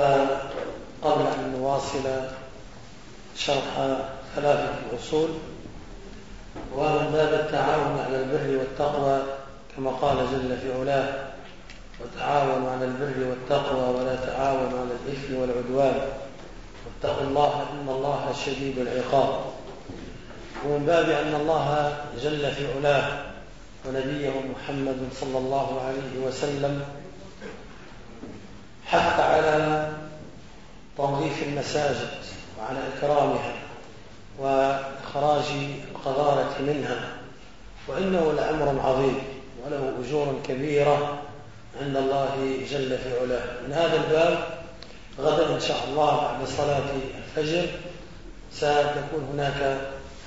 فقبل أن نواصل شرح ثلاثة أصول ومن باب التعاون على البر والتقوى كما قال جل في علاه وتعاونوا على البر والتقوى ولا تعاونوا على الإثم والعدوان واتقوا الله إن الله شديد العقاب. ومن باب أن الله جل في علاه ونبيه محمد صلى الله عليه وسلم حث على تنظيف المساجد وعلى إكرامها وإخراج القذارة منها وإنه لأمر عظيم وله أجور كبيرة عند الله جل في علاه. من هذا الباب غدا إن شاء الله بعد صلاة الفجر ستكون هناك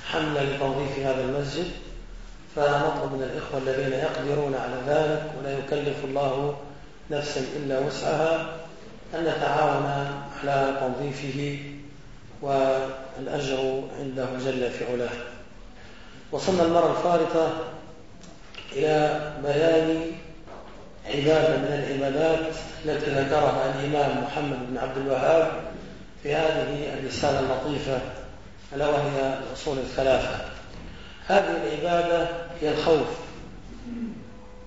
حملة لتنظيف هذا المسجد فنطلب من الإخوة الذين يقدرون على ذلك ولا يكلف الله نفسا إلا وسعها أن نتعاون على تنظيفه والأجر عنده جل في علاه. وصلنا المرة الفارطة إلى بيان عبادة من العبادات التي ذكرها الإمام محمد بن عبد الوهاب في هذه الرسالة اللطيفة ألا وهي الأصول الثلاثة. هذه العبادة هي الخوف.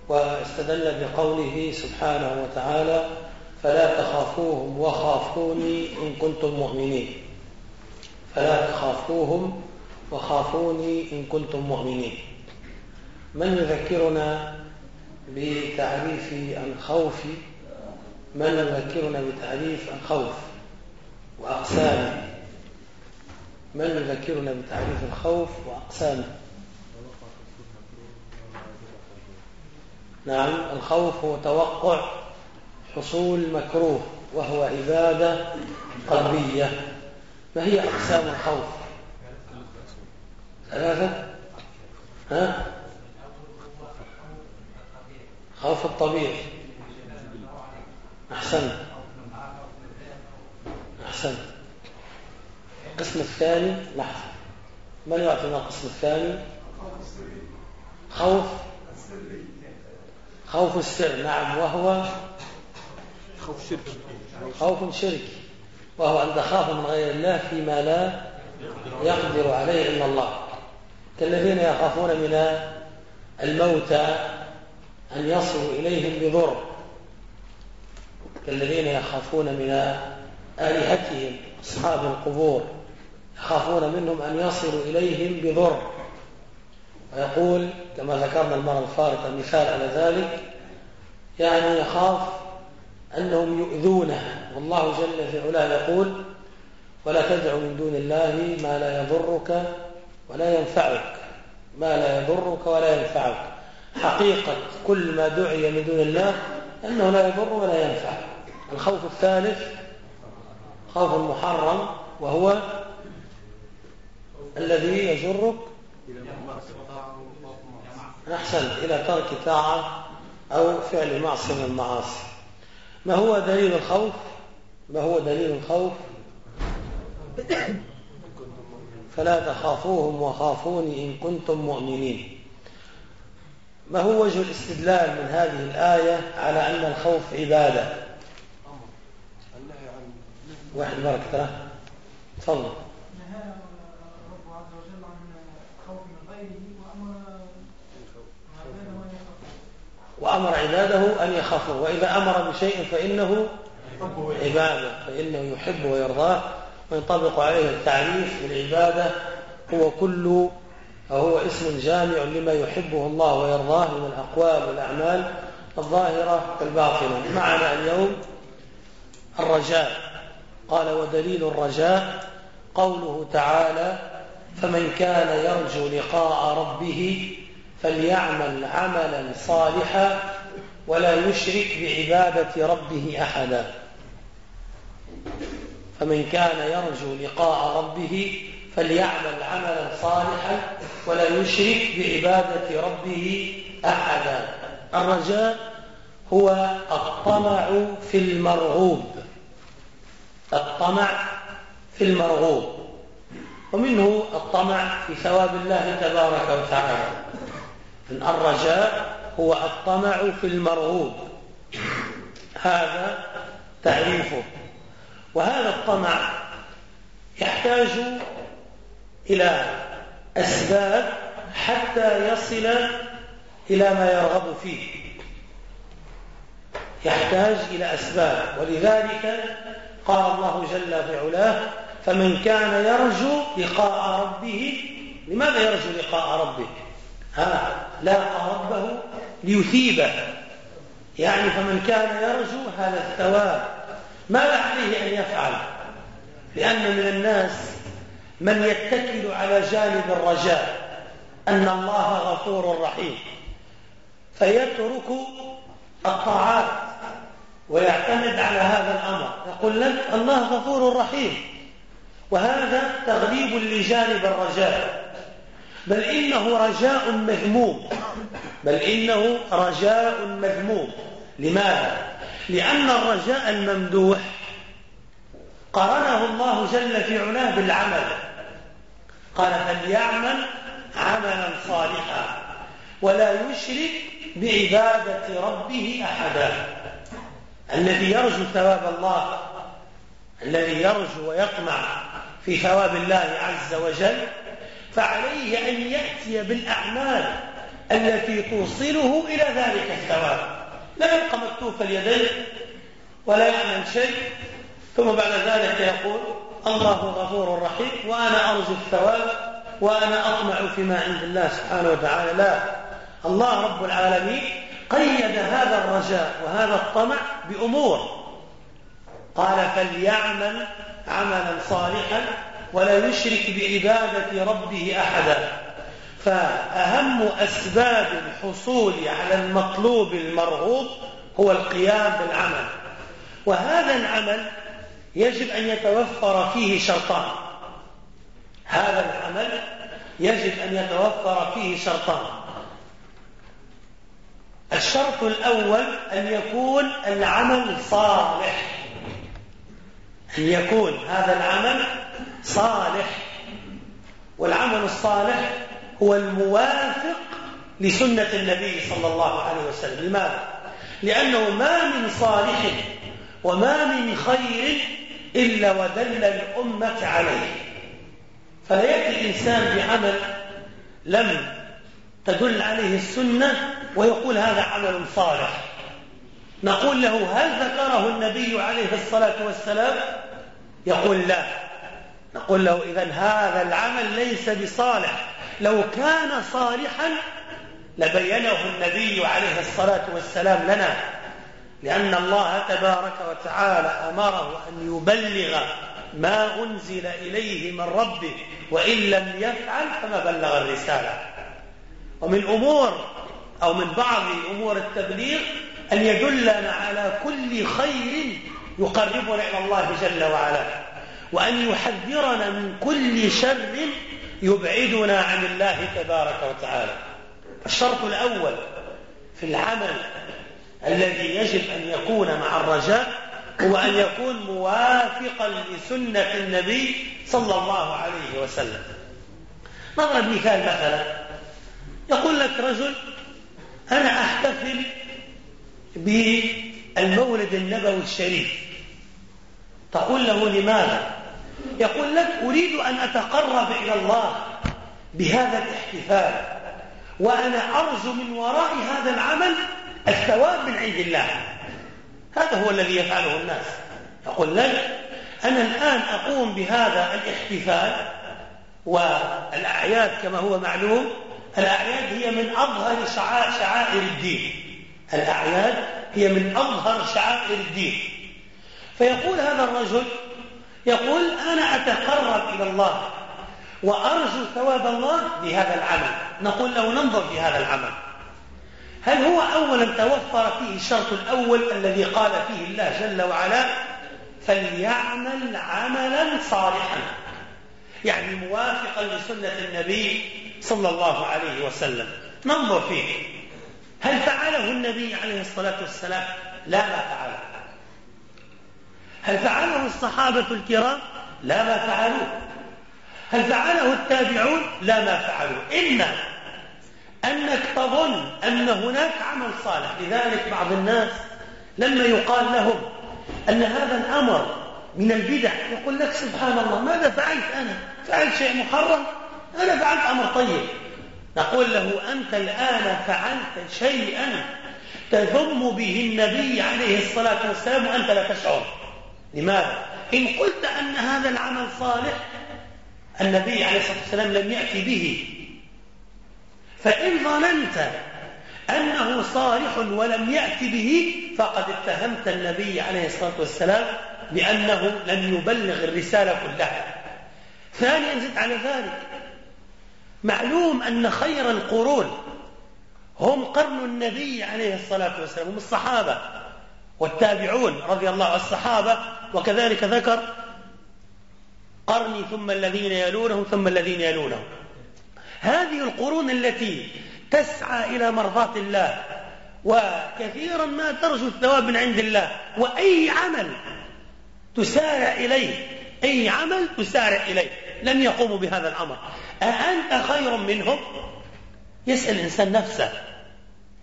واستدل بقوله سبحانه وتعالى فلا تخافوهم وخافوني إن كنتم مؤمنين. فلا تخافوهم وخافوني إن كنتم مؤمنين. من يذكرنا بتعريف الخوف من يذكرنا بتعريف الخوف وأقسامه من يذكرنا بتعريف الخوف وأقسامه نعم الخوف هو توقع حصول مكروه وهو عبادة قلبية. ما هي أقسام الخوف؟ ثلاثة. ها؟ خوف الطبيعي. أحسنت أحسنت القسم الثاني لحظة. من يعطينا القسم الثاني؟ خوف. خوف السر نعم وهو خوف شركي. خوف شركي وهو أن تخاف من غير الله فيما لا يقدر عليه إلا الله. كالذين يخافون من الموتى أن يصلوا إليهم بضر. كالذين يخافون من آلهتهم أصحاب القبور يخافون منهم أن يصلوا إليهم بضر. ويقول كما ذكرنا المرة الفارقة مثال على ذلك يعني يخاف أنهم يؤذونه والله جل في علاه يقول ولا تدع من دون الله ما لا يضرك ولا ينفعك ما لا يضرك ولا ينفعك. حقيقة كل ما دعي من دون الله أنه لا يضر ولا ينفع. الخوف الثالث خوف محرم وهو الذي يجرك أحسن إلى ترك طاعة أو فعل معصية من المعاصي. ما هو دليل الخوف؟ ما هو دليل الخوف؟ فلا تخافوهم وخافوني إن كنتم مؤمنين. ما هو وجه الاستدلال من هذه الآية على أن الخوف عبادة؟ واحد ترى. تفضل. وأمر عباده أن يخافوا. وإذا أمر بشيء فإنه عبادة فإنه يحب ويرضاه وينطبق عليه التعريف بالعبادة. هو كل هو اسم جامع لما يحبه الله ويرضاه من الأقوال والأعمال الظاهرة والباطنة. معنا اليوم الرجاء. قال ودليل الرجاء قوله تعالى فمن كان يرجو لقاء ربه فليعمل عملا صالحا ولا يشرك بعبادة ربه أحدا. فمن كان يرجو لقاء ربه فليعمل عملا صالحا ولا يشرك بعبادة ربه أحدا. الرجاء هو الطمع في المرغوب. الطمع في المرغوب. ومنه الطمع في ثواب الله تبارك وتعالى. الرجاء هو الطمع في المرغوب. هذا تعريفه وهذا الطمع يحتاج إلى أسباب حتى يصل إلى ما يرغب فيه. يحتاج إلى أسباب. ولذلك قال الله جل في علاه فمن كان يرجو لقاء ربه لماذا يرجو لقاء ربه؟ ها لاقى ربه ليثيبه. يعني فمن كان يرجو هذا الثواب ماذا عليه أن يفعل؟ لأن من الناس من يتكل على جانب الرجاء أن الله غفور رحيم. فيترك الطاعات ويعتمد على هذا الأمر. يقول لك الله غفور رحيم. وهذا تغليب لجانب الرجاء. بل إنه رجاء مذموم. بل إنه رجاء مذموم. لماذا؟ لأن الرجاء الممدوح قرنه الله جل في علاه بالعمل. قال فليعمل عملا صالحا ولا يشرك بعبادة ربه أحدا؟ الذي يرجو ثواب الله الذي يرجو ويطمع في ثواب الله عز وجل فعليه أن يأتي بالأعمال التي توصله إلى ذلك الثواب. لا يبقى مكتوف اليدين ولا يعمل شيء. ثم بعد ذلك يقول الله غفور رحيم وأنا أرجو الثواب وأنا أطمع فيما عند الله سبحانه وتعالى. لا. الله رب العالمين قيد هذا الرجاء وهذا الطمع بأمور. قال فليعمل عملا صالحا ولا يشرك بعبادة ربه أحدا. فأهم أسباب الحصول على المطلوب المرغوب هو القيام بالعمل. وهذا العمل يجب أن يتوفر فيه شرطان. هذا العمل يجب أن يتوفر فيه شرطان. الشرط الأول أن يكون العمل صالح. أن يكون هذا العمل صالح والعمل الصالح هو الموافق لسنة النبي صلى الله عليه وسلم. لماذا؟ لأنه ما من صالح وما من خير إلا ودل الأمة عليه. فلا يأتي الإنسان بعمل لم تدل عليه السنة ويقول هذا عمل صالح. نقول له هل ذكره النبي عليه الصلاة والسلام؟ يقول لا. نقول له إذا هذا العمل ليس بصالح. لو كان صالحا لبينه النبي عليه الصلاة والسلام لنا لأن الله تبارك وتعالى أمره أن يبلغ ما أنزل إليه من ربه وإن لم يفعل فما بلغ الرسالة. ومن أمور أو من بعض أمور التبليغ أن يدلنا على كل خير يقربنا إلى الله جل وعلا. وأن يحذرنا من كل شر يبعدنا عن الله تبارك وتعالى. الشرط الأول في العمل الذي يجب أن يكون مع الرجاء هو أن يكون موافقا لسنة النبي صلى الله عليه وسلم. نضرب مثال مثلا. يقول لك رجل أنا أحتفل بالمولد النبوي الشريف. تقول له لماذا؟ يقول لك أريد أن أتقرب إلى الله بهذا الاحتفال وأنا أرجو من وراء هذا العمل الثواب من عند الله. هذا هو الذي يفعله الناس. يقول لك أنا الآن أقوم بهذا الاحتفال والأعياد كما هو معلوم الأعياد هي من أظهر شعائر الدين. الأعياد هي من أظهر شعائر الدين. فيقول هذا الرجل يقول أنا أتقرب إلى الله وأرجو ثواب الله بهذا العمل. نقول له ننظر في هذا العمل. هل هو أولا توفر فيه الشرط الأول الذي قال فيه الله جل وعلا؟ فليعمل عملا صالحا. يعني موافقا لسنة النبي صلى الله عليه وسلم. ننظر فيه. هل فعله النبي عليه الصلاة والسلام؟ لا ما فعله. هل فعله الصحابة الكرام؟ لا ما فعلوه. هل فعله التابعون؟ لا ما فعلوه. إما أنك تظن أن هناك عمل صالح لذلك بعض الناس لما يقال لهم أن هذا الأمر من البدع يقول لك سبحان الله ماذا فعلت أنا؟ فعلت شيء محرم؟ أنا فعلت أمر طيب. نقول له أنت الآن فعلت شيئا تذم به النبي عليه الصلاة والسلام وأنت لا تشعر. لماذا؟ إن قلت أن هذا العمل صالح النبي عليه الصلاة والسلام لم يأتي به. فإن ظننت أنه صالح ولم يأتي به فقد اتهمت النبي عليه الصلاة والسلام بأنه لم يبلغ الرسالة كلها. ثانيا زد على ذلك. معلوم أن خير القرون هم قرن النبي عليه الصلاة والسلام هم الصحابة. والتابعون رضي الله عن الصحابة وكذلك ذكر قرني ثم الذين يلونهم ثم الذين يلونهم. هذه القرون التي تسعى إلى مرضاة الله وكثيرا ما ترجو الثواب من عند الله وأي عمل تسارع إليه أي عمل تسارع إليه. لم يقوموا بهذا الأمر. أأنت خير منهم؟ يسأل الإنسان نفسه.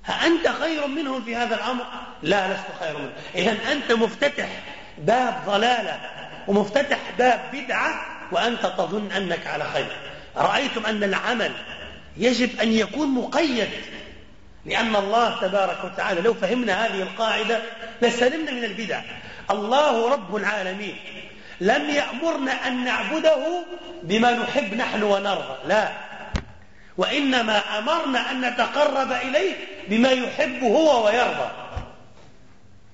أأنت خير منهم في هذا الأمر؟ لا لست خير منهم. إذا أنت مفتتح باب ضلالة ومفتتح باب بدعة وأنت تظن أنك على خير. رأيتم أن العمل يجب أن يكون مقيد لأن الله تبارك وتعالى لو فهمنا هذه القاعدة لسلمنا من البدع. الله رب العالمين لم يأمرنا أن نعبده بما نحب نحن ونرضى. لا. وإنما أمرنا أن نتقرب إليه بما يحب هو ويرضى.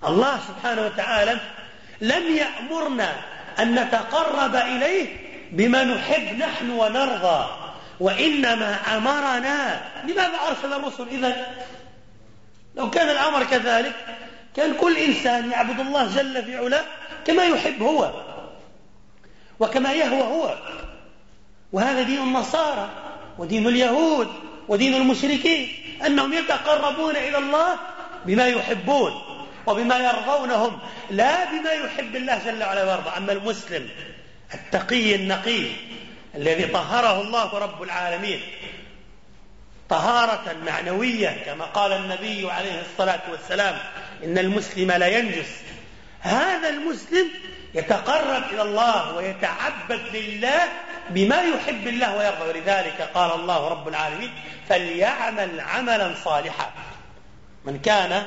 الله سبحانه وتعالى لم يأمرنا أن نتقرب إليه بما نحب نحن ونرضى وإنما أمرنا لماذا أرسل الرسل إذا لو كان الأمر كذلك كان كل إنسان يعبد الله جل في علاه كما يحب هو وكما يهوى هو. وهذا دين النصارى. ودين اليهود ودين المشركين أنهم يتقربون إلى الله بما يحبون وبما يرضونهم لا بما يحب الله جل وعلا ويرضى. أما المسلم التقي النقي الذي طهره الله رب العالمين طهارة معنوية كما قال النبي عليه الصلاة والسلام إن المسلم لا ينجس. هذا المسلم يتقرب إلى الله ويتعبد لله بما يحب الله ويرضى. ولذلك قال الله رب العالمين فليعمل عملا صالحا. من كان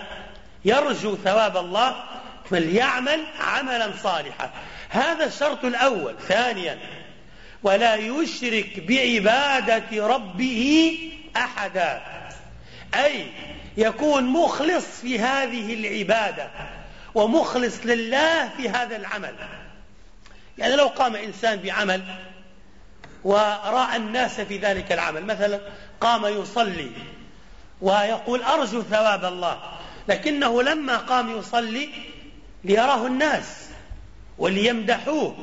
يرجو ثواب الله فليعمل عملا صالحا. هذا الشرط الأول. ثانيا ولا يشرك بعبادة ربه أحدا. أي يكون مخلص في هذه العبادة ومخلص لله في هذا العمل. يعني لو قام إنسان بعمل ورأى الناس في ذلك العمل. مثلا قام يصلي ويقول أرجو ثواب الله لكنه لما قام يصلي ليراه الناس وليمدحوه.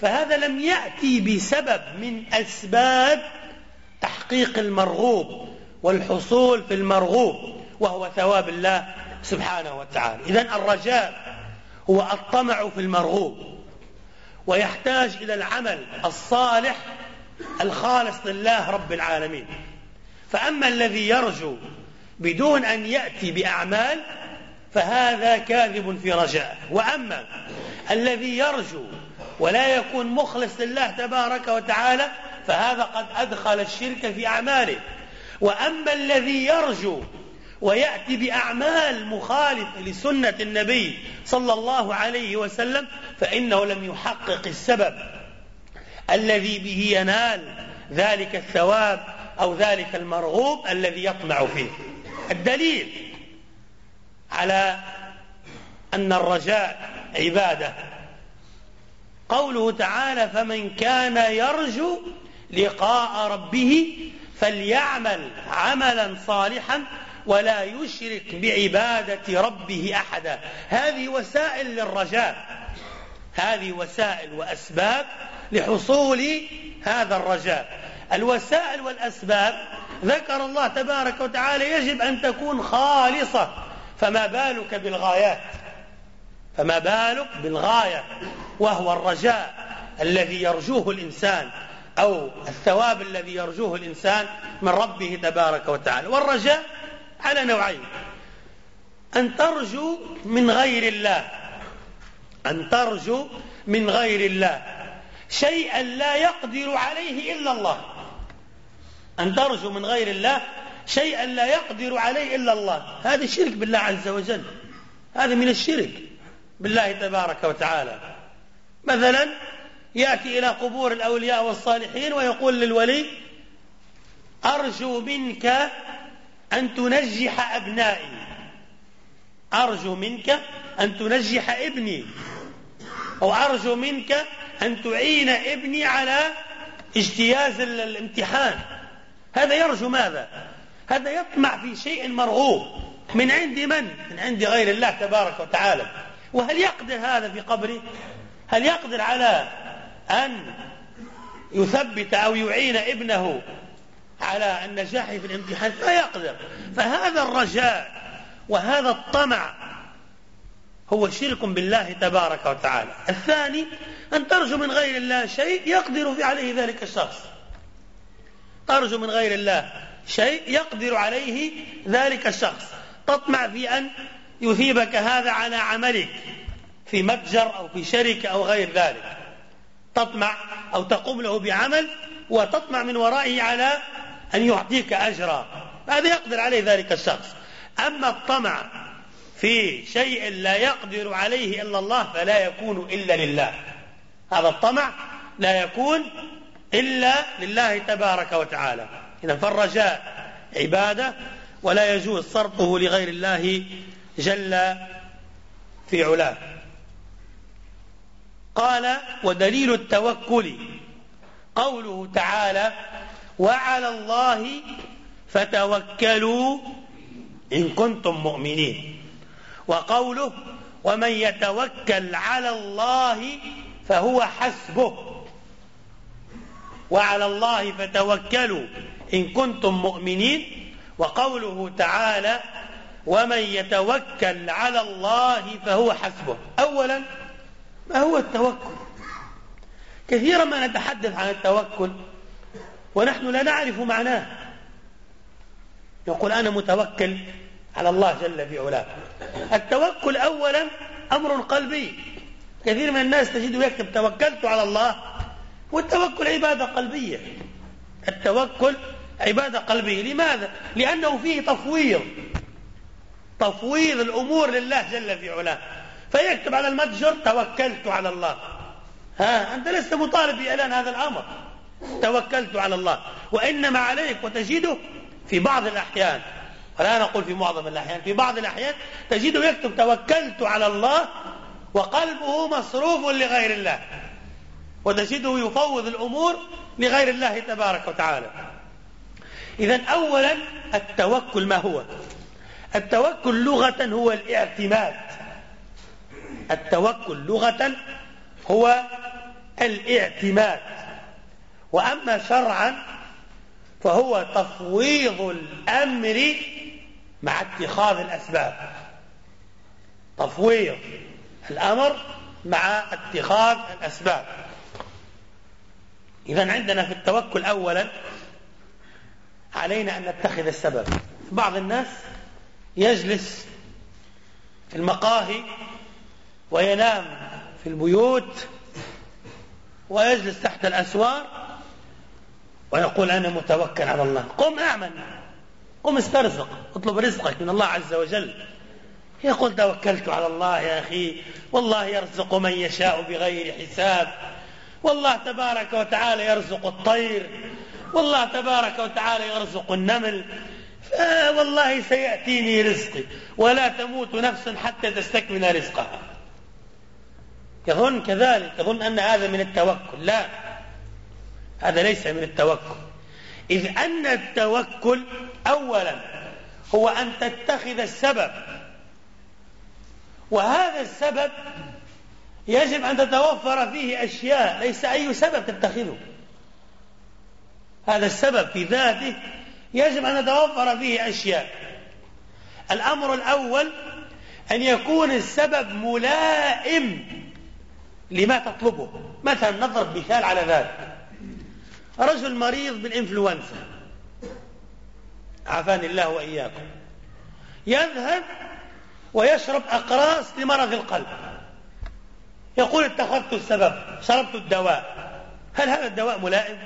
فهذا لم يأتي بسبب من أسباب تحقيق المرغوب والحصول في المرغوب وهو ثواب الله سبحانه وتعالى. إذا الرجاء هو الطمع في المرغوب ويحتاج إلى العمل الصالح الخالص لله رب العالمين. فأما الذي يرجو بدون أن يأتي بأعمال فهذا كاذب في رجاء. وأما الذي يرجو ولا يكون مخلص لله تبارك وتعالى فهذا قد أدخل الشرك في أعماله. وأما الذي يرجو ويأتي بأعمال مخالفة لسنة النبي صلى الله عليه وسلم فإنه لم يحقق السبب. الذي به ينال ذلك الثواب أو ذلك المرغوب الذي يطمع فيه. الدليل على أن الرجاء عبادة. قوله تعالى فمن كان يرجو لقاء ربه فليعمل عملا صالحا ولا يشرك بعبادة ربه أحدا. هذه وسائل للرجاء. هذه وسائل وأسباب لحصول هذا الرجاء. الوسائل والأسباب ذكر الله تبارك وتعالى يجب أن تكون خالصة. فما بالك بالغايات؟ فما بالك بالغاية؟ وهو الرجاء الذي يرجوه الإنسان أو الثواب الذي يرجوه الإنسان من ربه تبارك وتعالى. والرجاء على نوعين. أن ترجو من غير الله. أن ترجو من غير الله. شيئا لا يقدر عليه إلا الله. أن ترجو من غير الله شيئا لا يقدر عليه إلا الله. هذا شرك بالله عز وجل. هذا من الشرك بالله تبارك وتعالى. مثلا يأتي إلى قبور الأولياء والصالحين ويقول للولي أرجو منك أن تنجح أبنائي. أرجو منك أن تنجح ابني. أو أرجو منك أن تعين ابني على اجتياز الامتحان. هذا يرجو ماذا؟ هذا يطمع في شيء مرغوب. من عند من؟ من عند غير الله تبارك وتعالى. وهل يقدر هذا في قبره؟ هل يقدر على أن يثبت أو يعين ابنه على النجاح في الامتحان؟ لا يقدر. فهذا الرجاء وهذا الطمع هو شرك بالله تبارك وتعالى. الثاني أن ترجو من غير الله شيء يقدر عليه ذلك الشخص. ترجو من غير الله شيء يقدر عليه ذلك الشخص. تطمع في أن يثيبك هذا على عملك في متجر أو في شركة أو غير ذلك. تطمع أو تقوم له بعمل وتطمع من ورائه على أن يعطيك أجرا. هذا يقدر عليه ذلك الشخص. أما الطمع في شيء لا يقدر عليه إلا الله فلا يكون إلا لله. هذا الطمع لا يكون إلا لله تبارك وتعالى. إذا فالرجاء عبادة ولا يجوز صرفه لغير الله جل في علاه. قال ودليل التوكل. قوله تعالى وعلى الله فتوكلوا إن كنتم مؤمنين وقوله ومن يتوكل على الله فهو حسبه. وعلى الله فتوكلوا إن كنتم مؤمنين. وقوله تعالى ومن يتوكل على الله فهو حسبه. أولا ما هو التوكل؟ كثيرا ما نتحدث عن التوكل ونحن لا نعرف معناه. يقول أنا متوكل على الله جل في علاه. التوكل أولا أمر قلبي. كثير من الناس تجده يكتب توكلت على الله والتوكل عبادة قلبية. التوكل عبادة قلبية. لماذا؟ لأنه فيه تفويض. تفويض الأمور لله جل في علاه. فيكتب على المتجر توكلت على الله. ها أنت لست مطالب بإعلان هذا الأمر. توكلت على الله. وإنما عليك وتجده في بعض الأحيان. ولا نقول في معظم الأحيان في بعض الأحيان تجده يكتب توكلت على الله وقلبه مصروف لغير الله وتجده يفوض الأمور لغير الله تبارك وتعالى. إذا أولا التوكل ما هو؟ التوكل لغة هو الاعتماد. التوكل لغة هو الاعتماد. وأما شرعا فهو تفويض الأمر مع اتخاذ الأسباب. تفويض الأمر مع اتخاذ الأسباب. إذا عندنا في التوكل أولا علينا أن نتخذ السبب. بعض الناس يجلس في المقاهي وينام في البيوت ويجلس تحت الأسوار ويقول أنا متوكل على الله. قم أعمل. قم استرزق اطلب رزقك من الله عز وجل. يقول توكلت على الله يا أخي والله يرزق من يشاء بغير حساب. والله تبارك وتعالى يرزق الطير. والله تبارك وتعالى يرزق النمل. والله سيأتيني رزقي. ولا تموت نفس حتى تستكمل رزقها. يظن كذلك يظن أن هذا من التوكل. لا هذا ليس من التوكل. إذ أن التوكل أولا هو أن تتخذ السبب. وهذا السبب يجب أن تتوفر فيه أشياء ليس أي سبب تتخذه. هذا السبب في ذاته يجب أن تتوفر فيه أشياء. الأمر الأول أن يكون السبب ملائم لما تطلبه. مثلا نضرب مثال على ذلك. رجل مريض بالإنفلونزا. عافاني الله وإياكم. يذهب ويشرب أقراص لمرض القلب. يقول اتخذت السبب شربت الدواء. هل هذا الدواء ملائم؟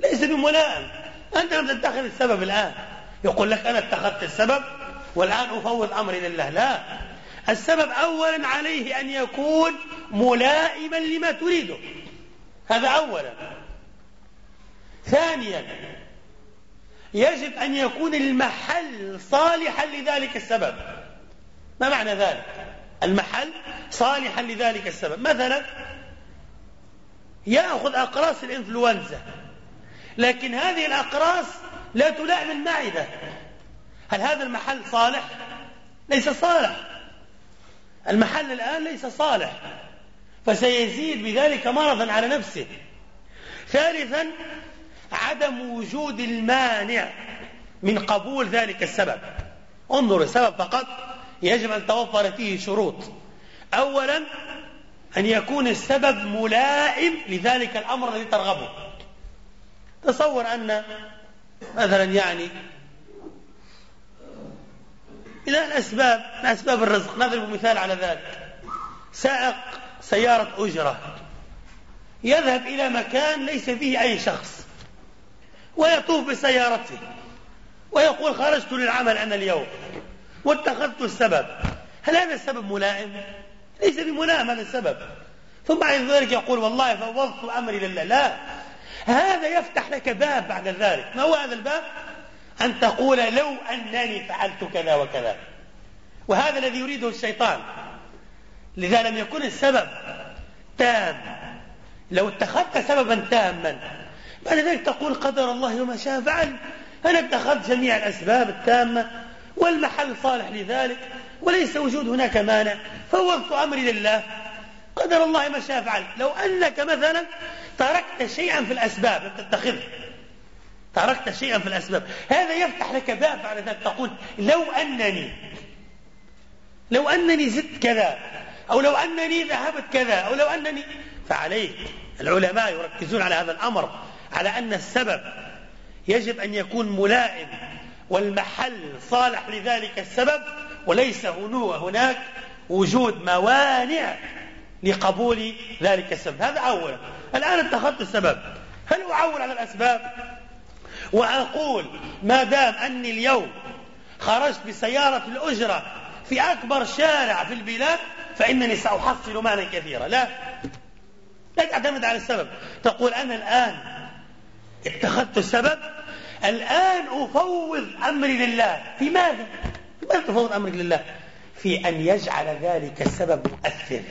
ليس بملائم. أنت لم تتخذ السبب الآن. يقول لك أنا اتخذت السبب والآن أفوض أمري لله. لا. السبب أولا عليه أن يكون ملائما لما تريده. هذا أولا. ثانيا يجب أن يكون المحل صالحا لذلك السبب. ما معنى ذلك؟ المحل صالحا لذلك السبب. مثلا يأخذ أقراص الإنفلونزا لكن هذه الأقراص لا تلائم المعدة. هل هذا المحل صالح؟ ليس صالح. المحل الآن ليس صالح فسيزيد بذلك مرضا على نفسه. ثالثا عدم وجود المانع من قبول ذلك السبب. انظر السبب فقط يجب أن توفر فيه شروط. أولا أن يكون السبب ملائم لذلك الأمر الذي ترغبه. تصور أن مثلا يعني من الأسباب من أسباب الرزق نضرب مثال على ذلك. سائق سيارة أجرة يذهب إلى مكان ليس فيه أي شخص. ويطوف بسيارته. ويقول خرجت للعمل أنا اليوم واتخذت السبب. هل هذا السبب ملائم؟ ليس بملائم هذا السبب. ثم بعد ذلك يقول والله فوضت أمري لله. لا. هذا يفتح لك باب بعد ذلك. ما هو هذا الباب؟ أن تقول لو أنني فعلت كذا وكذا. وهذا الذي يريده الشيطان. لذا لم يكن السبب تام لو اتخذت سببا تاما بعد ذلك تقول قدر الله وما شاء فعل. أنا اتخذت جميع الأسباب التامة والمحل صالح لذلك وليس وجود هناك مانع فوضت أمري لله. قدر الله ما شاء فعل. لو أنك مثلا تركت شيئا في الأسباب لم تتخذه تركت شيئا في الأسباب. هذا يفتح لك باب بعد ذلك. تقول لو أنني لو أنني زدت كذا أو لو أنني ذهبت كذا أو لو أنني فعليك. العلماء يركزون على هذا الأمر. على أن السبب يجب أن يكون ملائم والمحل صالح لذلك السبب وليس هناك وجود موانع لقبول ذلك السبب. هذا أولا. الآن اتخذت السبب. هل أعول على الأسباب؟ وأقول ما دام أني اليوم خرجت بسيارة الأجرة في أكبر شارع في البلاد فإنني سأحصل مالا كثيرا. لا. لا تعتمد على السبب. تقول أنا الآن اتخذت السبب الآن أفوض أمري لله في ماذا؟ في ماذا تفوض أمرك لله؟ في أن يجعل ذلك السبب مؤثر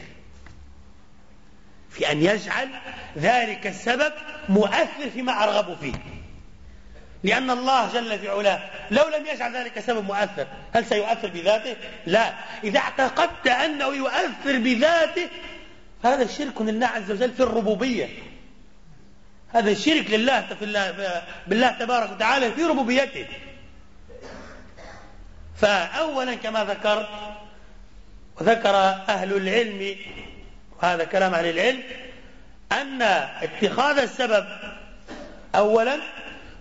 في أن يجعل ذلك السبب مؤثر فيما أرغب فيه لأن الله جل في علاه لو لم يجعل ذلك سبب مؤثر هل سيؤثر بذاته؟ لا إذا اعتقدت أنه يؤثر بذاته هذا شرك لله عز وجل في الربوبية هذا شرك لله في الله بالله تبارك وتعالى في ربوبيته. فأولا كما ذكرت وذكر أهل العلم وهذا كلام أهل العلم أن اتخاذ السبب أولا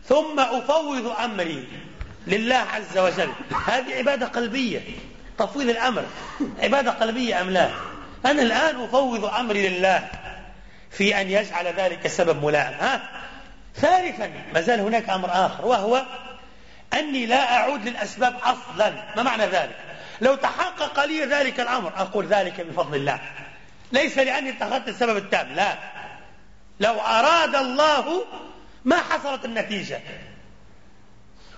ثم أفوض أمري لله عز وجل. هذه عبادة قلبية تفويض الأمر. عبادة قلبية أم لا؟ أنا الآن أفوض أمري لله. في أن يجعل ذلك السبب ملائم ها؟ ثالثا ما زال هناك أمر آخر وهو أني لا أعود للأسباب أصلا. ما معنى ذلك؟ لو تحقق لي ذلك الأمر أقول ذلك بفضل الله. ليس لأني اتخذت السبب التام لا. لو أراد الله ما حصلت النتيجة.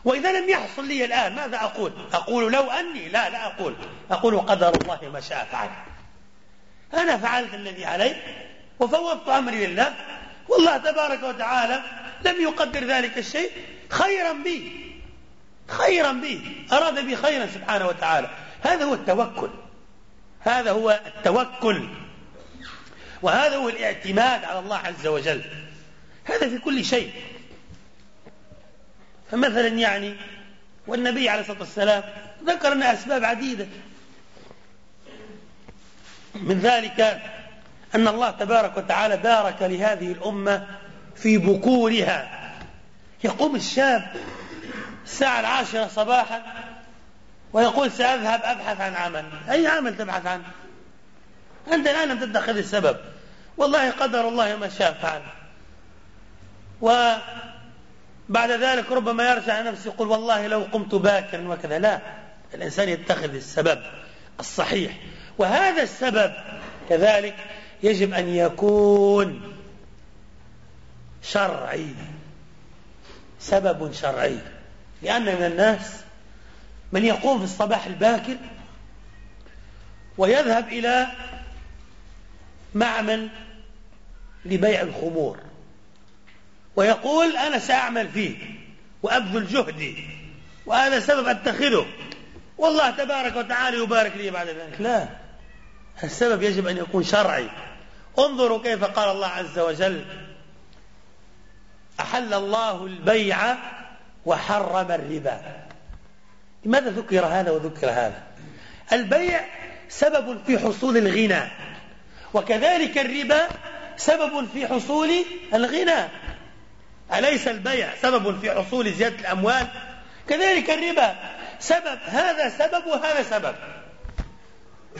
وإذا لم يحصل لي الآن ماذا أقول؟ أقول لو أني لا لا أقول. أقول قدر الله ما شاء فعل. أنا فعلت الذي علي وفوضت أمري لله والله تبارك وتعالى لم يقدر ذلك الشيء خيرا بي خيرا به. أراد به خيرا سبحانه وتعالى. هذا هو التوكل. هذا هو التوكل. وهذا هو الاعتماد على الله عز وجل. هذا في كل شيء. فمثلا يعني والنبي عليه الصلاة والسلام ذكر لنا أسباب عديدة. من ذلك أن الله تبارك وتعالى بارك لهذه الأمة في بكورها. يقوم الشاب الساعة العاشرة صباحا ويقول سأذهب أبحث عن عمل. أي عمل تبحث عنه؟ أنت الآن لم تتخذ السبب. والله قدر الله ما شاء فعل. وبعد ذلك ربما يرجع نفسه يقول والله لو قمت باكرا وكذا. لا الإنسان يتخذ السبب الصحيح. وهذا السبب كذلك يجب أن يكون شرعي. سبب شرعي. لأن من الناس من يقوم في الصباح الباكر ويذهب إلى معمل لبيع الخمور ويقول أنا سأعمل فيه وأبذل جهدي وهذا سبب أتخذه. والله تبارك وتعالى يبارك لي بعد ذلك. لا السبب يجب أن يكون شرعي. انظروا كيف قال الله عز وجل أحل الله البيع وحرم الربا. لماذا ذكر هذا وذكر هذا؟ البيع سبب في حصول الغنى وكذلك الربا سبب في حصول الغنى. أليس البيع سبب في حصول زيادة الأموال؟ كذلك الربا سبب هذا سبب وهذا سبب.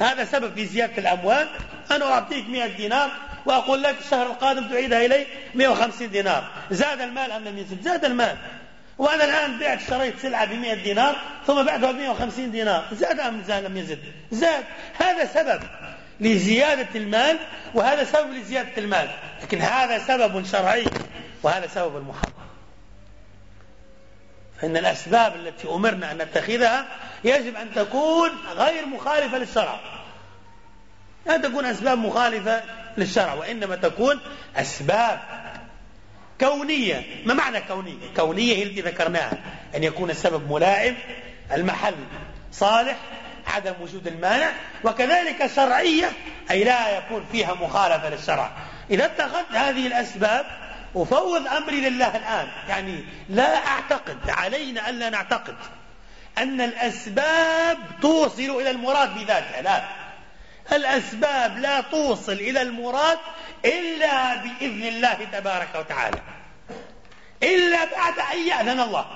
هذا سبب في زيادة الأموال. أنا أعطيك 100 دينار وأقول لك الشهر القادم تعيدها إلي 150 دينار. زاد المال أم لم يزد؟ زاد المال. وأنا الآن بعت اشتريت سلعة ب 100 دينار ثم بعتها ب 150 دينار. زاد أم زاد لم يزد؟ زاد. هذا سبب لزيادة المال وهذا سبب لزيادة المال. لكن هذا سبب شرعي وهذا سبب محرم فإن الأسباب التي أمرنا أن نتخذها يجب أن تكون غير مخالفة للشرع. لا تكون أسباب مخالفة للشرع وإنما تكون أسباب كونية. ما معنى كونية؟ كونية هي التي ذكرناها أن يكون السبب ملائم المحل صالح عدم وجود المانع وكذلك شرعية أي لا يكون فيها مخالفة للشرع. إذا اتخذت هذه الأسباب أفوض أمري لله الآن. يعني لا أعتقد علينا ألا نعتقد أن الأسباب توصل إلى المراد بذاتها. لا. الأسباب لا توصل إلى المراد إلا بإذن الله تبارك وتعالى. إلا بعد أن يأذن الله.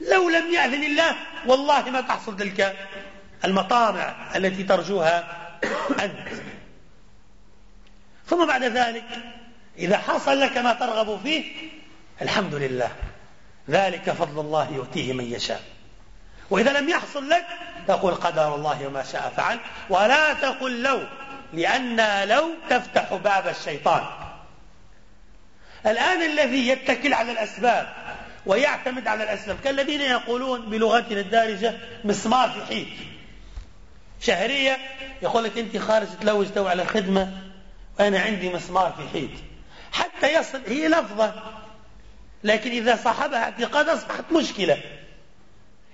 لو لم يأذن الله والله ما تحصل تلك المطامع التي ترجوها أنت. ثم بعد ذلك إذا حصل لك ما ترغب فيه الحمد لله. ذلك فضل الله يؤتيه من يشاء. وإذا لم يحصل لك تقول قدر الله وما شاء فعل. ولا تقل لو لأن لو تفتح باب الشيطان. الآن الذي يتكل على الأسباب ويعتمد على الأسباب كالذين يقولون بلغتنا الدارجة مسمار في حيط شهرية يقول لك أنت خارج تلوج تو على خدمة وأنا عندي مسمار في حيط حتى يصل هي لفظة. لكن إذا صاحبها اعتقاد أصبحت مشكلة.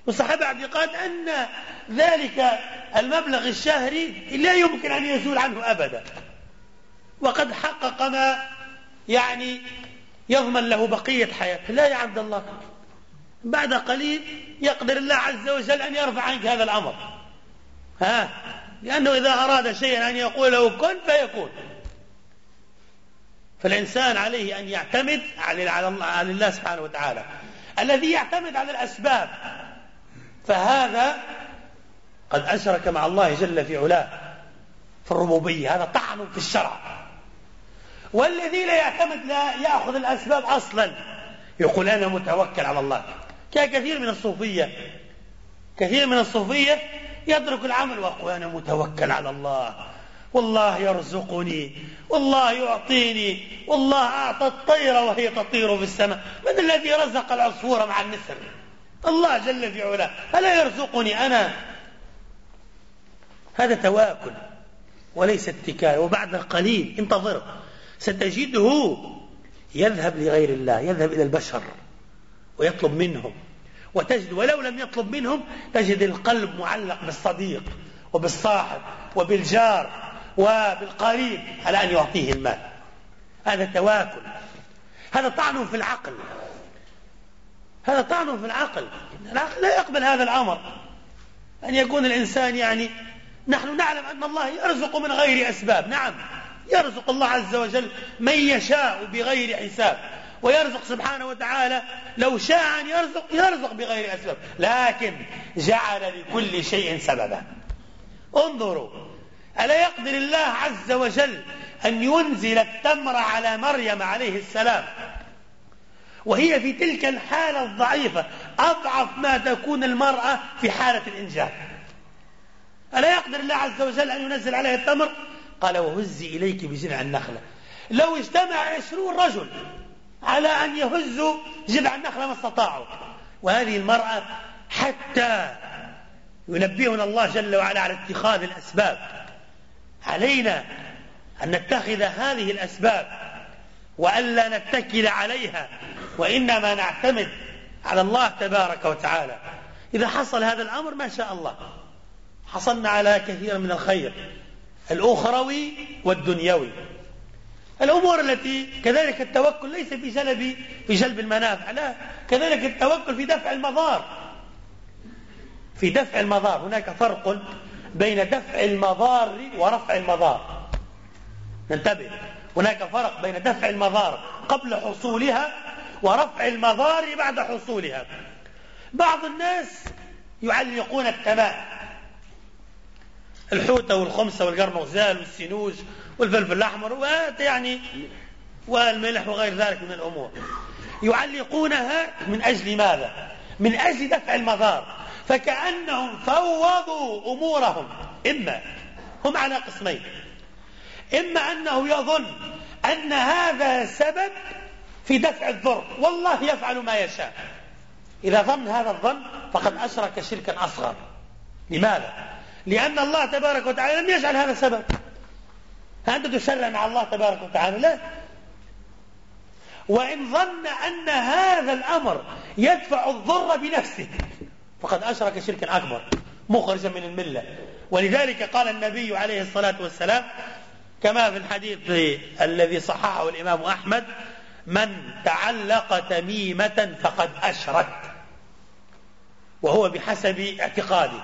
وصاحبها اعتقاد أن ذلك المبلغ الشهري لا يمكن أن يزول عنه أبدا. وقد حقق ما يعني يضمن له بقية حياته. لا يا عبد الله. بعد قليل يقدر الله عز وجل أن يرفع عنك هذا الأمر. ها؟ لأنه إذا أراد شيئا أن يقول له كن فيكون. فالإنسان عليه أن يعتمد على الله, سبحانه وتعالى. الذي يعتمد على الأسباب. فهذا قد أشرك مع الله جل في علاه في الربوبية. هذا طعن في الشرع. والذي لا يعتمد لا يأخذ الأسباب أصلا. يقول أنا متوكل على الله. كثير من الصوفية كثير من الصوفية يترك العمل ويقول أنا متوكل على الله. والله يرزقني والله يعطيني والله أعطى الطير وهي تطير في السماء. من الذي رزق العصفور مع النسر؟ الله جل في علاه. ألا يرزقني أنا؟ هذا تواكل وليس اتكال وبعد قليل انتظر. ستجده يذهب لغير الله يذهب إلى البشر ويطلب منهم. وتجد ولو لم يطلب منهم تجد القلب معلق بالصديق وبالصاحب وبالجار. وبالقريب على أن يعطيه المال هذا تواكل. هذا طعن في العقل. هذا طعن في العقل العقل. لا يقبل هذا الأمر. أن يكون الإنسان يعني نحن نعلم أن الله يرزق من غير أسباب. نعم. يرزق الله عز وجل من يشاء بغير حساب. ويرزق سبحانه وتعالى لو شاء أن يرزق يرزق بغير أسباب. لكن جعل لكل شيء سببا. انظروا. ألا يقدر الله عز وجل أن ينزل التمر على مريم عليه السلام؟ وهي في تلك الحالة الضعيفة أضعف ما تكون المرأة في حالة الإنجاب. ألا يقدر الله عز وجل أن ينزل عليها التمر؟ قال وهزي إليك بجذع النخلة. لو اجتمع عشرون رجل على أن يهزوا جذع النخلة ما استطاعوا. وهذه المرأة حتى ينبهنا الله جل وعلا على اتخاذ الأسباب. علينا أن نتخذ هذه الأسباب وألا نتكل عليها وإنما نعتمد على الله تبارك وتعالى. إذا حصل هذا الأمر ما شاء الله. حصلنا على كثير من الخير الأخروي والدنيوي. الأمور التي كذلك التوكل ليس في جلب في جلب المنافع لا. كذلك التوكل في دفع المضار. في دفع المضار هناك فرق بين دفع المضار ورفع المضار. ننتبه. هناك فرق بين دفع المضار قبل حصولها ورفع المضار بعد حصولها. بعض الناس يعلقون التمائم الحوتة والخمسة والقرنغزال والسنوج والفلفل الأحمر يعني والملح وغير ذلك من الأمور. يعلقونها من أجل ماذا؟ من أجل دفع المضار. فكأنهم فوضوا أمورهم. إما هم على قسمين. إما أنه يظن أن هذا سبب في دفع الضر. والله يفعل ما يشاء. إذا ظن هذا الظن فقد أشرك شركا أصغر. لماذا؟ لأن الله تبارك وتعالى لم يجعل هذا سبب. أنت تشرع مع الله تبارك وتعالى؟ لا. وإن ظن أن هذا الأمر يدفع الضر بنفسه فقد أشرك شركا أكبر مخرجا من الملة. ولذلك قال النبي عليه الصلاة والسلام كما في الحديث الذي صححه الإمام أحمد من تعلق تميمة فقد أشرك. وهو بحسب اعتقاده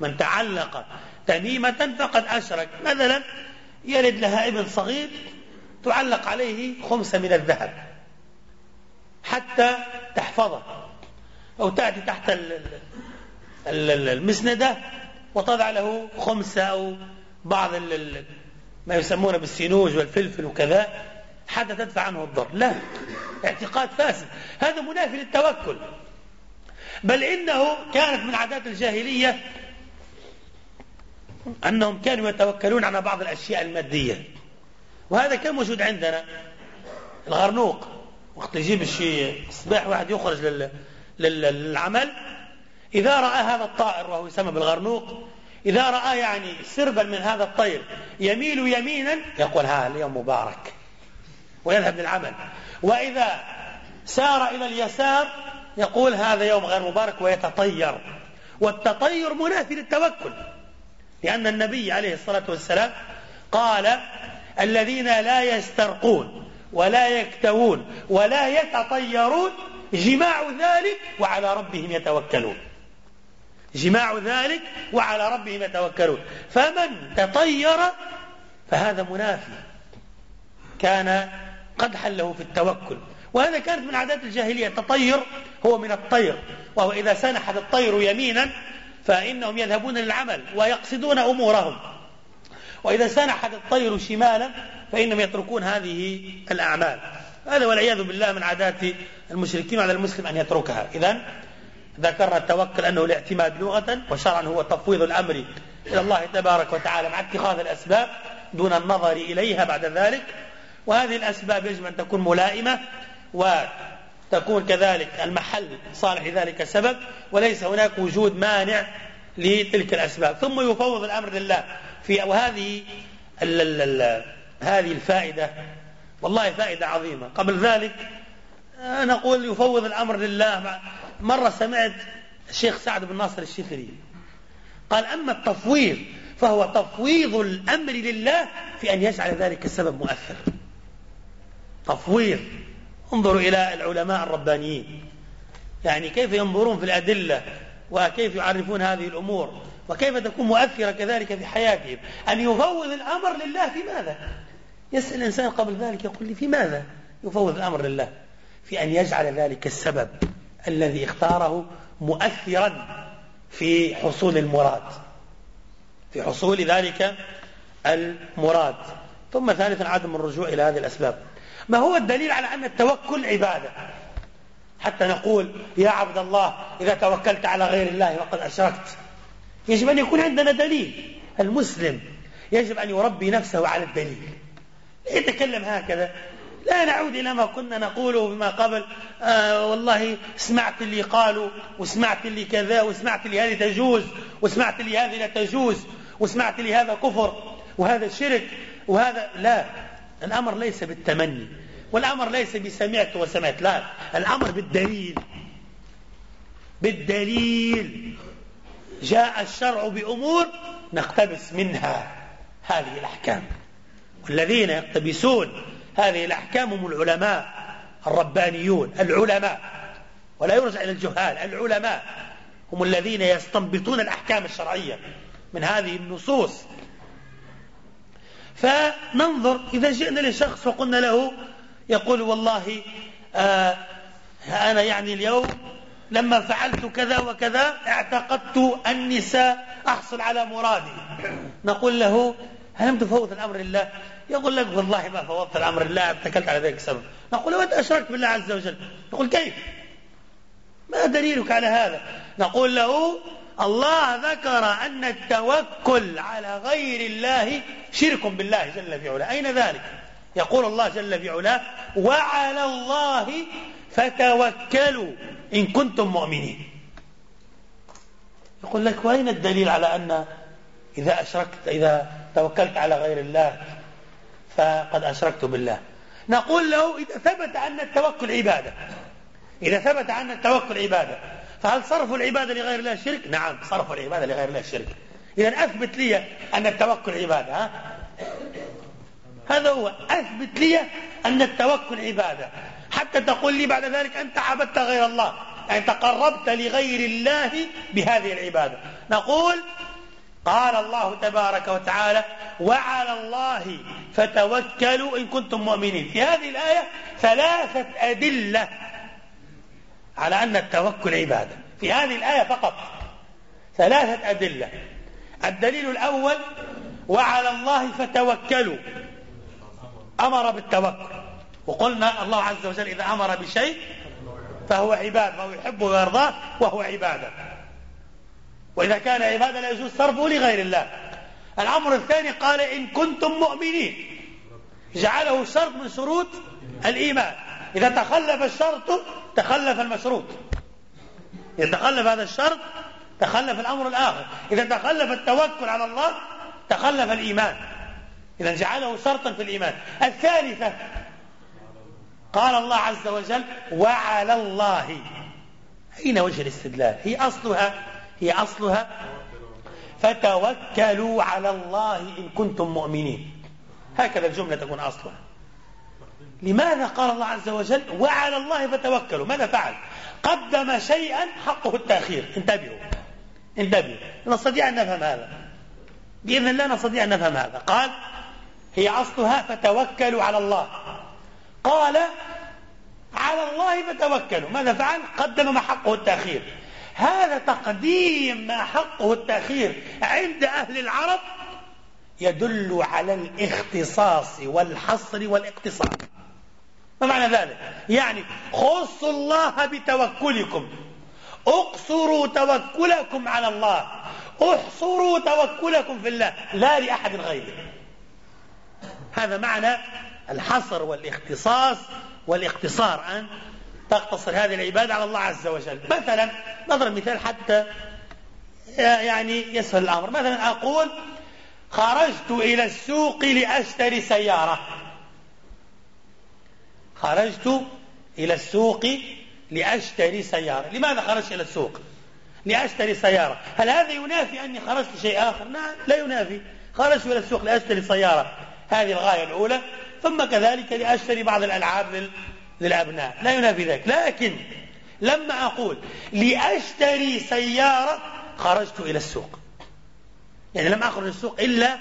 من تعلق تميمة فقد أشرك. مثلا يلد لها ابن صغير تعلق عليه خمسة من الذهب حتى تحفظه. أو تأتي تحت المسندة وتضع له خمسة أو بعض ما يسمونه بالسينوج والفلفل وكذا حتى تدفع عنه الضر. لا اعتقاد فاسد. هذا منافي للتوكل. بل إنه كانت من عادات الجاهلية أنهم كانوا يتوكلون على بعض الأشياء المادية. وهذا كان موجود عندنا الغرنوق. وقت يجيب الشيء الصباح واحد يخرج للعمل. إذا رأى هذا الطائر وهو يسمى بالغرنوق إذا رأى يعني سربا من هذا الطير يميل يمينا يقول ها اليوم مبارك. ويذهب للعمل. وإذا سار إلى اليسار يقول هذا يوم غير مبارك ويتطير. والتطير منافي للتوكل. لأن النبي عليه الصلاة والسلام قال الذين لا يسترقون ولا يكتوون ولا يتطيرون جماع ذلك وعلى ربهم يتوكلون. جماع ذلك وعلى ربهم يتوكلون. فمن تطير فهذا منافي. كان قدحا له في التوكل. وهذا كانت من عادات الجاهلية. التطير هو من الطير. وهو إذا سنحت الطير يمينا فإنهم يذهبون للعمل ويقصدون أمورهم. وإذا سنحت الطير شمالا فإنهم يتركون هذه الأعمال. هذا والعياذ بالله من عادات المشركين وعلى المسلم أن يتركها. إذا ذكرنا التوكل أنه الاعتماد لغة وشرعا هو تفويض الأمر إلى الله تبارك وتعالى مع اتخاذ الأسباب دون النظر إليها بعد ذلك. وهذه الأسباب يجب أن تكون ملائمة وتكون كذلك المحل صالح لذلك سبب وليس هناك وجود مانع لتلك الأسباب. ثم يفوض الأمر لله. في وهذه هذه الفائدة والله فائدة عظيمة. قبل ذلك نقول يفوض الأمر لله. مرة سمعت الشيخ سعد بن ناصر الشفري قال أما التفويض فهو تفويض الأمر لله في أن يجعل ذلك السبب مؤثر. تفويض. انظروا إلى العلماء الربانيين. يعني كيف ينظرون في الأدلة وكيف يعرفون هذه الأمور وكيف تكون مؤثرة كذلك في حياتهم. أن يفوض الأمر لله في ماذا؟ يسأل الإنسان قبل ذلك يقول لي في ماذا يفوض الأمر لله؟ في أن يجعل ذلك السبب الذي اختاره مؤثرا في حصول المراد في حصول ذلك المراد. ثم ثالثا عدم الرجوع إلى هذه الأسباب. ما هو الدليل على أن التوكل عبادة؟ حتى نقول يا عبد الله إذا توكلت على غير الله فقد أشركت. يجب أن يكون عندنا دليل. المسلم يجب أن يربي نفسه على الدليل. لا يتكلم هكذا. لا نعود إلى ما كنا نقوله فيما قبل. آه والله سمعت اللي قالوا وسمعت اللي كذا وسمعت اللي هذه تجوز وسمعت اللي هذه لا تجوز وسمعت اللي هذا كفر وهذا شرك وهذا لا. الأمر ليس بالتمني والأمر ليس بسمعت وسمعت لا. الأمر بالدليل. بالدليل. جاء الشرع بأمور نقتبس منها هذه الأحكام. والذين يقتبسون هذه الأحكام هم العلماء الربانيون العلماء ولا يرجع إلى الجهال العلماء هم الذين يستنبطون الأحكام الشرعية من هذه النصوص. فننظر إذا جئنا لشخص وقلنا له يقول والله آه أنا يعني اليوم لما فعلت كذا وكذا اعتقدت أني سأحصل على مرادي. نقول له هل لم تفوت الأمر لله؟ يقول لك والله ما فوضت الأمر لله اتكلت على ذلك السبب. نقول وأنت أشركت بالله عز وجل. نقول كيف؟ ما دليلك على هذا؟ نقول له الله ذكر أن التوكل على غير الله شرك بالله جل في علاه. أين ذلك؟ يقول الله جل في علاه وعلى الله فتوكلوا إن كنتم مؤمنين. يقول لك وأين الدليل على أن إذا أشركت إذا توكلت على غير الله فقد أشركت بالله. نقول له إذا ثبت أن التوكل عبادة. إذا ثبت أن التوكل عبادة. فهل صرف العبادة لغير الله شرك؟ نعم صرف العبادة لغير الله شرك. إذا أثبت لي أن التوكل عبادة ها؟ هذا هو. أثبت لي أن التوكل عبادة. حتى تقول لي بعد ذلك أنت عبدت غير الله. يعني تقربت لغير الله بهذه العبادة. نقول قال الله تبارك وتعالى وعلى الله فتوكلوا إن كنتم مؤمنين. في هذه الآية ثلاثة أدلة على أن التوكل عبادة. في هذه الآية فقط ثلاثة أدلة. الدليل الأول وعلى الله فتوكلوا. أمر بالتوكل. وقلنا الله عز وجل إذا أمر بشيء فهو عباد فهو يحبه ويرضاه وهو عبادة. وإذا كان عبادة لا يجوز صرفه لغير الله. الأمر الثاني قال إن كنتم مؤمنين. جعله شرط من شروط الإيمان. إذا تخلف الشرط تخلف المشروط. إذا تخلف هذا الشرط تخلف الأمر الآخر. إذا تخلف التوكل على الله تخلف الإيمان. إذا جعله شرطا في الإيمان. الثالثة قال الله عز وجل وعلى الله. أين وجه الاستدلال؟ هي أصلها هي أصلها فتوكلوا على الله إن كنتم مؤمنين. هكذا الجملة تكون أصلها. لماذا قال الله عز وجل وعلى الله فتوكلوا؟ ماذا فعل؟ قدم شيئا حقه التأخير. انتبهوا. انتبهوا. نستطيع أن نفهم هذا. بإذن الله نستطيع أن نفهم هذا. قال هي أصلها فتوكلوا على الله. قال على الله فتوكلوا. ماذا فعل؟ قدم ما حقه التأخير. هذا تقديم ما حقه التأخير. عند أهل العرب يدل على الاختصاص والحصر والاقتصار ما معنى ذلك؟ يعني خصوا الله بتوكلكم. اقصروا توكلكم على الله. احصروا توكلكم في الله. لا لأحد غيره. هذا معنى الحصر والاختصاص والاقتصار. أن تقتصر هذه العبادة على الله عز وجل. مثلا نضرب مثال حتى يعني يسهل الأمر. مثلا أقول خرجت إلى السوق لأشتري سيارة. خرجت إلى السوق لأشتري سيارة. لماذا خرجت إلى السوق؟ لأشتري سيارة. هل هذا ينافي أني خرجت شيء آخر؟ نعم لا ينافي. خرجت إلى السوق لأشتري سيارة. هذه الغاية الأولى. ثم كذلك لأشتري بعض الألعاب للأبناء. لا ينافي ذلك. لكن لما أقول لأشتري سيارة خرجت إلى السوق. يعني لم أخرج السوق إلا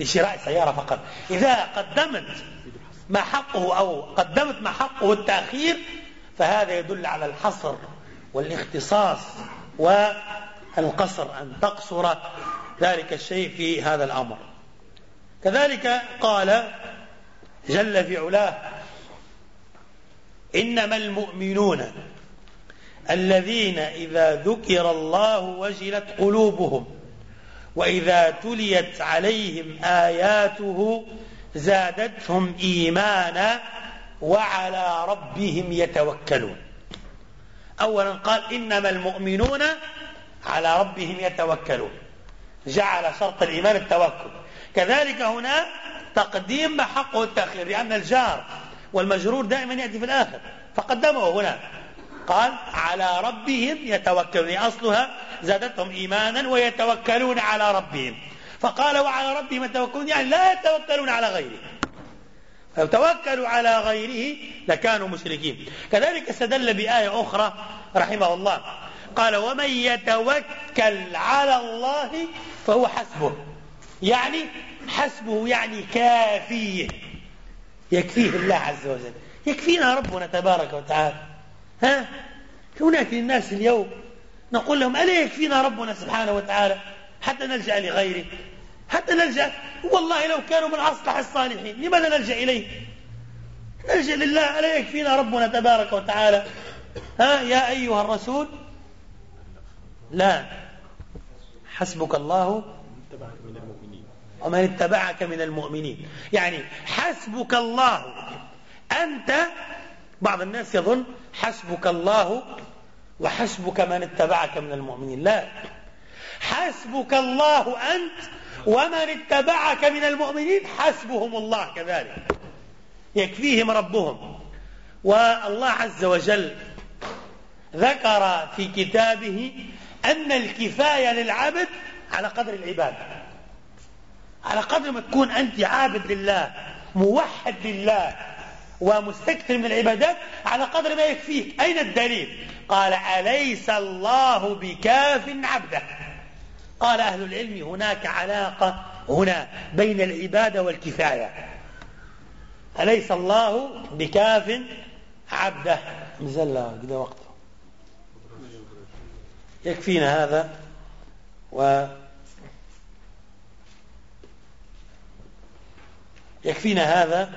لشراء سيارة فقط. إذا قدمت ما حقه أو قدمت ما حقه التأخير فهذا يدل على الحصر والاختصاص والقصر أن تقصر ذلك الشيء في هذا الأمر. كذلك قال جل في علاه إنما المؤمنون الذين إذا ذكر الله وجلت قلوبهم وإذا تليت عليهم آياته زادتهم إيمانا وعلى ربهم يتوكلون. أولا قال إنما المؤمنون على ربهم يتوكلون. جعل شرط الإيمان التوكل. كذلك هنا تقديم حقه التأخير لأن الجار والمجرور دائما يأتي في الآخر. فقدمه هنا. قال على ربهم يتوكلون. أصلها زادتهم إيمانا ويتوكلون على ربهم. فقال وعلى ربهم يتوكلون. يعني لا يتوكلون على غيره. لو توكلوا على غيره لكانوا مشركين. كذلك استدل بآية أخرى رحمه الله. قال ومن يتوكل على الله فهو حسبه. يعني حسبه يعني كافيه. يكفيه الله عز وجل. يكفينا ربنا تبارك وتعالى. ها؟ هناك الناس اليوم نقول لهم ألا يكفينا ربنا سبحانه وتعالى؟ حتى نلجأ لغيره. حتى نلجأ. والله لو كانوا من أصلح الصالحين لماذا نلجأ إليه؟ نلجأ لله. ألا يكفينا ربنا تبارك وتعالى؟ ها؟ يا أيها الرسول. لا. حسبك الله. ومن اتبعك من المؤمنين. يعني حسبك الله. أنت بعض الناس يظن حسبك الله وحسبك من اتبعك من المؤمنين. لا. حسبك الله أنت ومن اتبعك من المؤمنين حسبهم الله كذلك. يكفيهم ربهم. والله عز وجل ذكر في كتابه أن الكفاية للعبد على قدر العبادة. على قدر ما تكون أنت عابد لله موحد لله ومستكثر من العبادات على قدر ما يكفيك. أين الدليل؟ قال أليس الله بكاف عبده؟ قال أهل العلم هناك علاقة هنا بين العبادة والكفاية. أليس الله بكاف عبده؟ نزل قد وقته يكفينا هذا و يكفينا هذا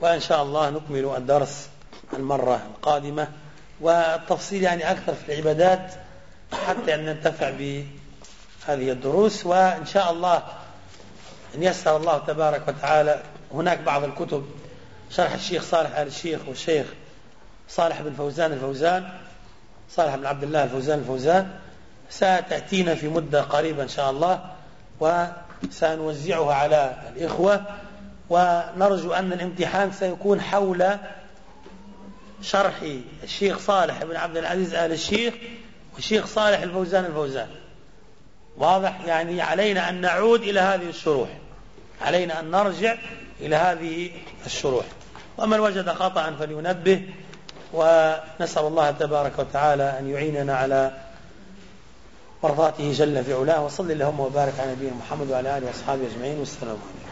وإن شاء الله نكمل الدرس المرة القادمة. والتفصيل يعني أكثر في العبادات حتى أن ننتفع بهذه الدروس. وإن شاء الله إن يسر الله تبارك وتعالى هناك بعض الكتب شرح الشيخ صالح آل الشيخ والشيخ صالح بن فوزان الفوزان صالح بن عبد الله الفوزان الفوزان ستأتينا في مدة قريبة إن شاء الله وسنوزعها على الإخوة. ونرجو أن الامتحان سيكون حول شرح الشيخ صالح بن عبد العزيز آل الشيخ والشيخ صالح الفوزان الفوزان. واضح يعني علينا أن نعود إلى هذه الشروح. علينا أن نرجع إلى هذه الشروح. ومن وجد خطأ فلينبه. ونسأل الله تبارك وتعالى أن يعيننا على مرضاته جل في علاه. وصل اللهم وبارك على نبينا محمد وعلى آله وأصحابه أجمعين. والسلام عليكم.